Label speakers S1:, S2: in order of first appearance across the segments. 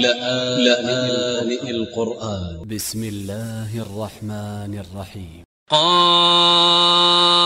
S1: لآن القرآن. ب س م الله الرحمن الرحيم.
S2: قاف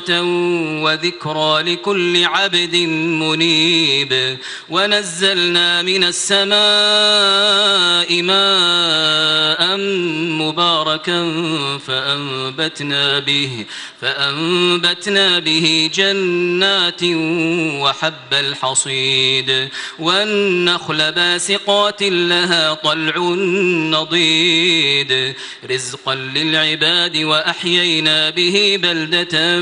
S2: وذكرى لكل عبد منيب. ونزلنا من السماء ماء مباركا فأنبتنا به فأنبتنا به جنات وحب الحصيد. والنخل باسقات لها طلع نضيد. رزقا للعباد وأحيينا به بلدة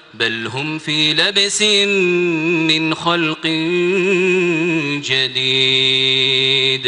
S2: بل هم في لبس من خلق جديد.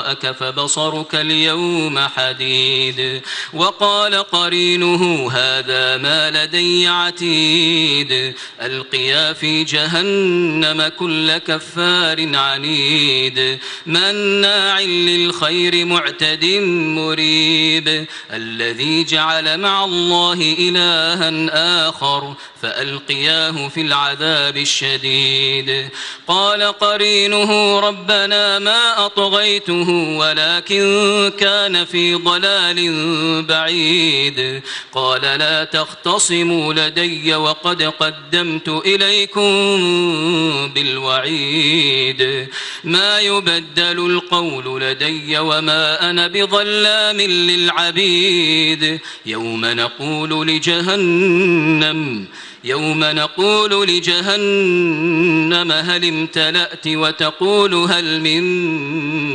S2: غطاءك فبصرك اليوم حديد. وقال قرينه هذا ما لدي عتيد. ألقيا في جهنم كل كفار عنيد. مناع للخير معتد مريب. الذي جعل مع الله إلها آخر فألقياه في العذاب الشديد. قال قرينه ربنا ما أطغيته ولكن كان في ضلال بعيد. قال لا تختصموا لدي وقد قدمت إليكم بالوعيد. ما يبدل القول لدي وما أنا بظلام للعبيد. يوم نقول لجهنم يوم نقول لجهنم هل امتلأت وتقول هل من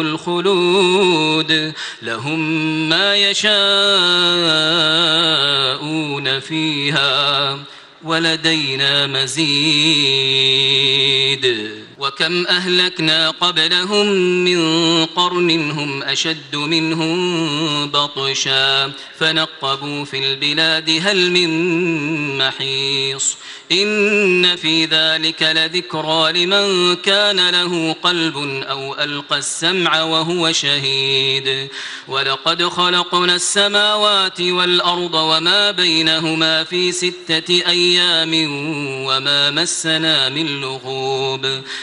S2: الخلود لهم ما يشاءون فيها ولدينا مزيد. وكم أهلكنا قبلهم من قرن هم أشد منهم بطشا فنقبوا في البلاد هل من محيص إن في ذلك لذكرى لمن كان له قلب أو ألقى السمع وهو شهيد ولقد خلقنا السماوات والأرض وما بينهما في ستة أيام وما مسنا من لغوب